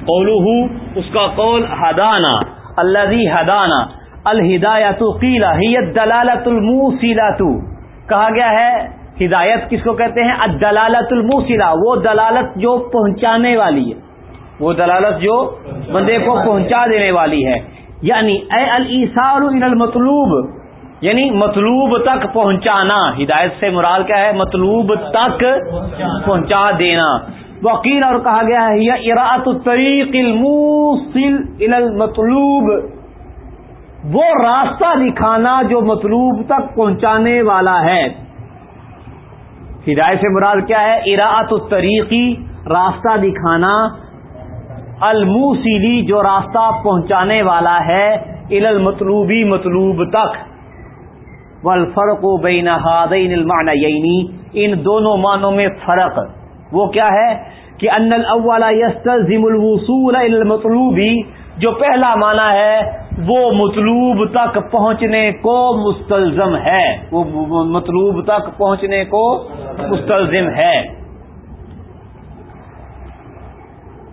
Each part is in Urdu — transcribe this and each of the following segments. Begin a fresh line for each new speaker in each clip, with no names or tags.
قولہ اس کا قول ہدانا اللہ ہدانا الہدایت قیلا ہی دلالت الموسیلات کہا گیا ہے، ہدایت کس کو کہتے ہیں؟ الدلالت الموسلا وہ دلالت جو پہنچانے والی ہے۔ وہ دلالت جو بندے کو پہنچا دینے والی ہے۔ یعنی اے السار المطلوب یعنی مطلوب تک پہنچانا۔ ہدایت سے مراد کیا ہے؟ مطلوب تک پہنچا دینا۔ وکیل اور کہا گیا ہے یہ اراۃ الطریق الموصل المطلوب۔ وہ راستہ دکھانا جو مطلوب تک پہنچانے والا ہے۔ ہدایت سے مراد کیا ہے؟ اراۃ الطریقی راستہ دکھانا۔ الموسیلی جو راستہ پہنچانے والا ہے ال المطلوبی مطلوب تک۔ والفرق بین هذین المعنیین ان دونوں معنوں میں فرق۔ وہ کیا ہے کہ ان الاول یستلزم الوصول الى المطلوبی جو پہلا معنی ہے وہ مطلوب تک پہنچنے کو مستلزم ہے، وہ مطلوب تک پہنچنے کو مستلزم ہے۔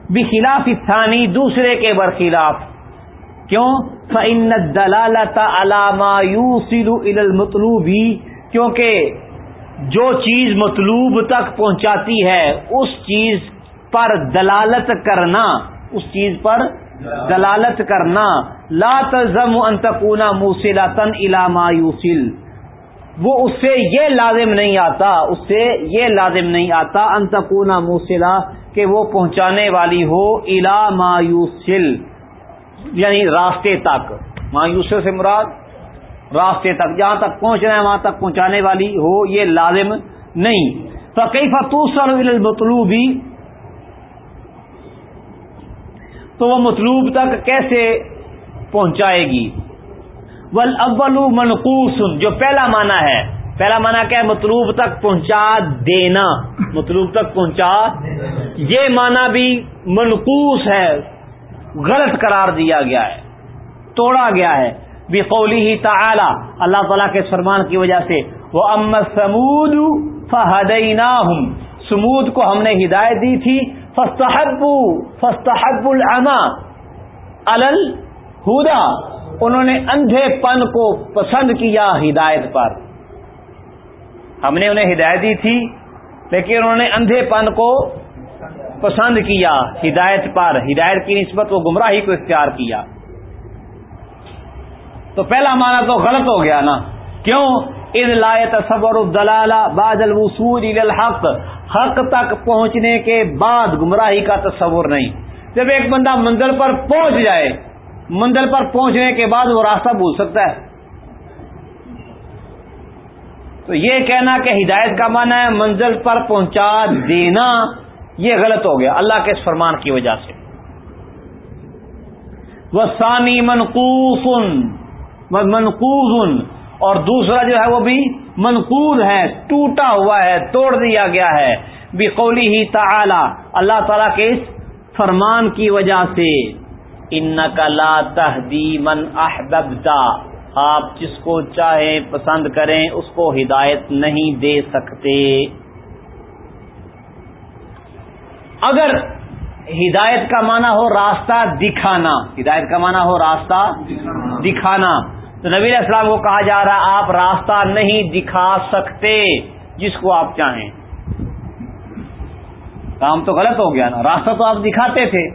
بخلاف ثانی دوسرے کے برخلاف۔ کیوں؟ فن دلالت علامہ یوسل المطلوبی کیونکہ جو چیز مطلوب تک پہنچاتی ہے، اس چیز پر دلالت کرنا، اس چیز پر دلالت کرنا۔ لا تلزم ان تکون موسلا تن علامہ یوسل وہ اس سے یہ لازم نہیں آتا، اس سے یہ لازم نہیں آتا انتقون موسلا کہ وہ پہنچانے والی ہو الا مایوسل یعنی راستے تک۔ مایوسل سے مراد راستے تک، جہاں تک پہنچنا ہے، وہاں تک پہنچانے والی ہو، یہ لازم نہیں۔ تو کئی فتوسر مطلوبی تو وہ مطلوب تک کیسے پہنچائے گی؟ ول اول منقوس جو پہلا معنی ہے۔ پہلا معنی کیا ہے؟ مطلوب تک پہنچا دینا۔ مطلوب تک پہنچا یہ معنی بھی منقوس ہے، غلط قرار دیا گیا ہے، توڑا گیا ہے۔ بھی قولی ہی تعالی، اللہ تعالیٰ کے فرمان کی وجہ سے وہ ام سمود فہدینا سمود کو ہم نے ہدایت دی تھی فستحب فستحب العما الل ہدا انہوں نے اندھے پن کو پسند کیا ہدایت پر۔ ہم نے انہیں ہدایت دی تھی، لیکن انہوں نے اندھے پن کو پسند کیا، ہدایت پر، ہدایت کی نسبت وہ گمراہی کو اختیار کیا۔ تو پہلا معنی تو غلط ہو گیا نا۔ کیوں؟ ان لائے تصور الدلالہ بعد الوصول الى الحق۔ حق تک پہنچنے کے بعد گمراہی کا تصور نہیں۔ جب ایک بندہ منزل پر پہنچ جائے، منزل پر پہنچنے کے بعد وہ راستہ بھول سکتا ہے۔ تو یہ کہنا کہ ہدایت کا معنی ہے منزل پر پہنچا دینا، یہ غلط ہو گیا۔ اللہ کے اس فرمان کی وجہ سے۔ وہ ثانی منقوس منقوز اور دوسرا جو ہے وہ بھی منقوز ہے، ٹوٹا ہوا ہے، توڑ دیا گیا ہے۔ بھی قولی ہی تعالی، اللہ تعالی کے اس فرمان کی وجہ سے۔ ان کا لا تہدی من احببتا۔ آپ جس کو چاہیں پسند کریں، اس کو ہدایت نہیں دے سکتے۔ اگر ہدایت کا معنی ہو راستہ دکھانا، ہدایت کا معنی ہو راستہ دکھانا۔ تو نبی السلام کو کہا جا رہا آپ راستہ نہیں دکھا سکتے جس کو آپ چاہیں۔ کام تو غلط ہو گیا نا، راستہ تو آپ دکھاتے تھے۔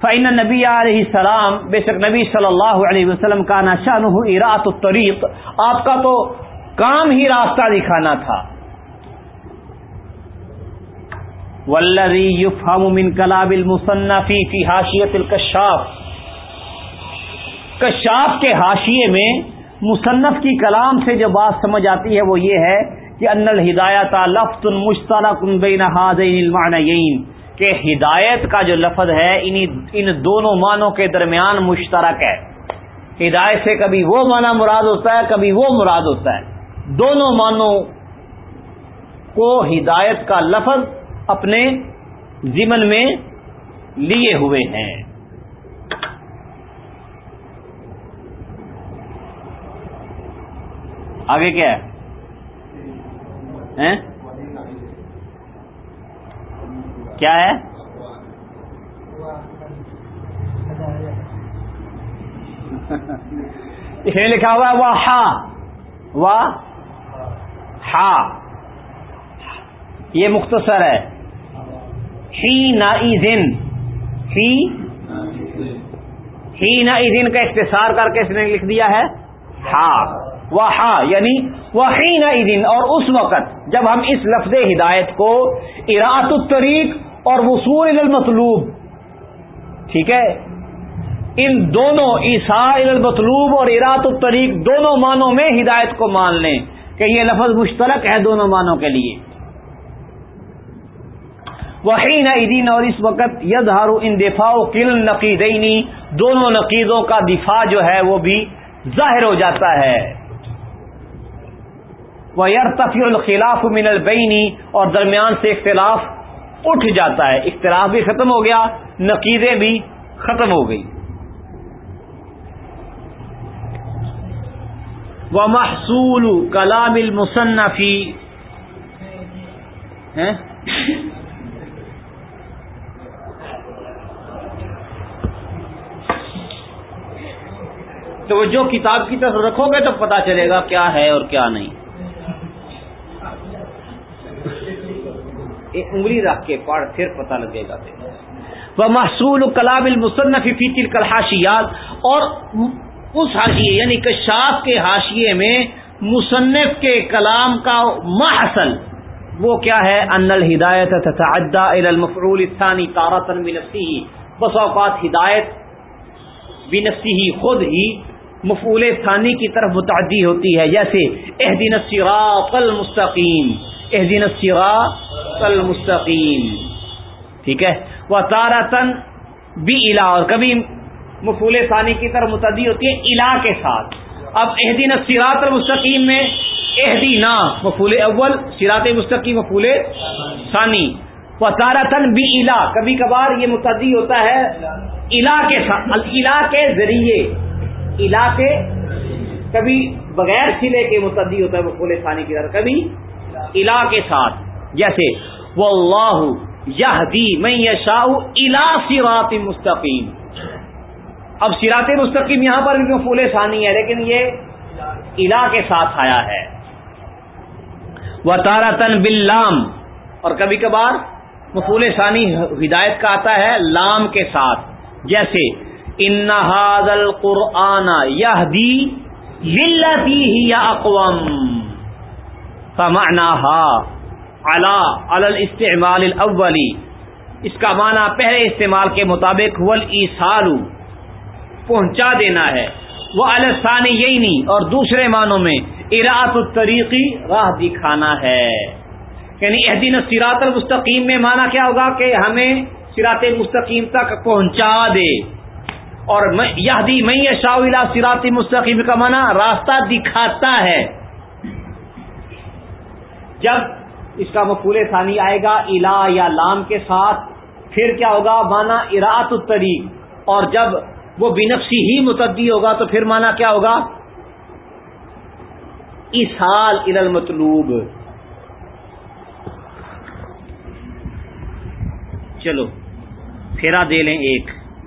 فعین نبی علیہ السلام، بے شک نبی صلی اللہ علیہ وسلم کا نشان اراط الطریق آپ کا تو کام ہی راستہ دکھانا تھا۔ ولری یفہم من کلاب المصنفی فی حاشیت الکشاف کشاف کے حاشیے میں مصنف کی کلام سے جو بات سمجھ آتی ہے وہ یہ ہے کہ ان الہدایت لفظ مشترک بین هذین المعنیین کہ ہدایت کا جو لفظ ہے ان دونوں معنوں کے درمیان مشترک ہے۔ ہدایت سے کبھی وہ معنی مراد ہوتا ہے، کبھی وہ مراد ہوتا ہے۔ دونوں معنوں کو ہدایت کا لفظ اپنے ضمن میں لیے ہوئے ہیں۔ آگے کیا ہے؟ کیا ہے؟ یہ لکھا ہوا ہے وہ ہا۔ و ہا۔ یہ مختصر ہے۔ ہی نا دن ہی ہی نا دن کا اختصار کر کے اس نے لکھ دیا ہے۔ ہا۔ وہ یعنی وہ ہی اور اس وقت جب ہم اس لفظ ہدایت کو اراط الطریق اور وصول المطلوب، ٹھیک ہے؟ ان دونوں عیسا المطلوب اور اراط الطریق دونوں معنوں میں ہدایت کو مان لیں کہ یہ لفظ مشترک ہے دونوں معنوں کے لیے۔ وہی نہ اور اس وقت ید ہارو ان دفاع کل نقیدینی دونوں نقیدوں کا دفاع جو ہے وہ بھی ظاہر ہو جاتا ہے۔ وہ یرتفی الخلاف من البینی اور درمیان سے اختلاف اٹھ جاتا ہے۔ اختلاف بھی ختم ہو گیا نقیدیں بھی ختم ہو گئی۔ وہ محصول کلام المصنفی تو جو کتاب کی طرف رکھو گے تو پتا چلے گا کیا ہے اور کیا نہیں ایک انگلی رکھ کے پڑھ، پھر پتا لگے گا وہ محصول کلام المصنفی فی تل کلحاشیات اور اس حاشیے یعنی کشاف کے حاشیے میں مصنف کے کلام کا محصل وہ کیا ہے؟ ان الہدایت تتعدى الى المفعول الثاني تارة بنفسه بس اوقات ہدایت بنفسه خود ہی مفعول ثانی کی طرف متعدی ہوتی ہے، جیسے اہدین الصراط المستقیم۔ اہدین الصراط المستقیم ٹھیک ہے؟ وہ تارتن بھی الا اور کبھی مفول ثانی کی طرف متعدی ہوتی ہے الا کے ساتھ. اب اہدین الصراط المستقیم میں اہدینا مفول اول سراط مستقیم مفول ثانی. وہ تارتن بھی الا کبھی کبھار یہ متعدی ہوتا ہے الا کے ساتھ الا کے ذریعے. علاقے کبھی بغیر سلے کے متعدی ہوتا ہے وہ کھولے ثانی کی طرح کبھی علا کے ساتھ۔ جیسے وہ اللہ یہ دی میں یشا الا سرات مستقیم. اب سرات مستقیم یہاں پر بھی پھولے ثانی ہے؟ لیکن یہ الا کے ساتھ آیا ہے۔ وہ تارا تن بلام اور کبھی کبھار مفول ثانی ہدایت کا آتا ہے لام کے ساتھ۔ جیسے، ان القرآن یہدی للتی ہی اقوام فمعناها على الاستعمال الاولی اس کا معنی پہلے استعمال کے مطابق ول پہنچا دینا ہے۔ وہ الثانی یہی نہیں اور دوسرے معنوں میں اراط الطریقی راہ دکھانا ہے۔ یعنی اہدین سراط المستقیم میں معنی کیا ہوگا کہ ہمیں سراط مستقیم تک پہنچا دے۔ اور یہ میں شاہ سراتی مستقیم کا منع راستہ دکھاتا ہے۔ جب اس کا مفول ثانی آئے گا الا یا لام کے ساتھ، پھر کیا ہوگا؟ مانا اراط الطریق۔ اور جب وہ بینفسی ہی متدی ہوگا تو پھر مانا کیا ہوگا؟ اسال ار المطلوب۔ چلو، پھیرا دے لیں ایک۔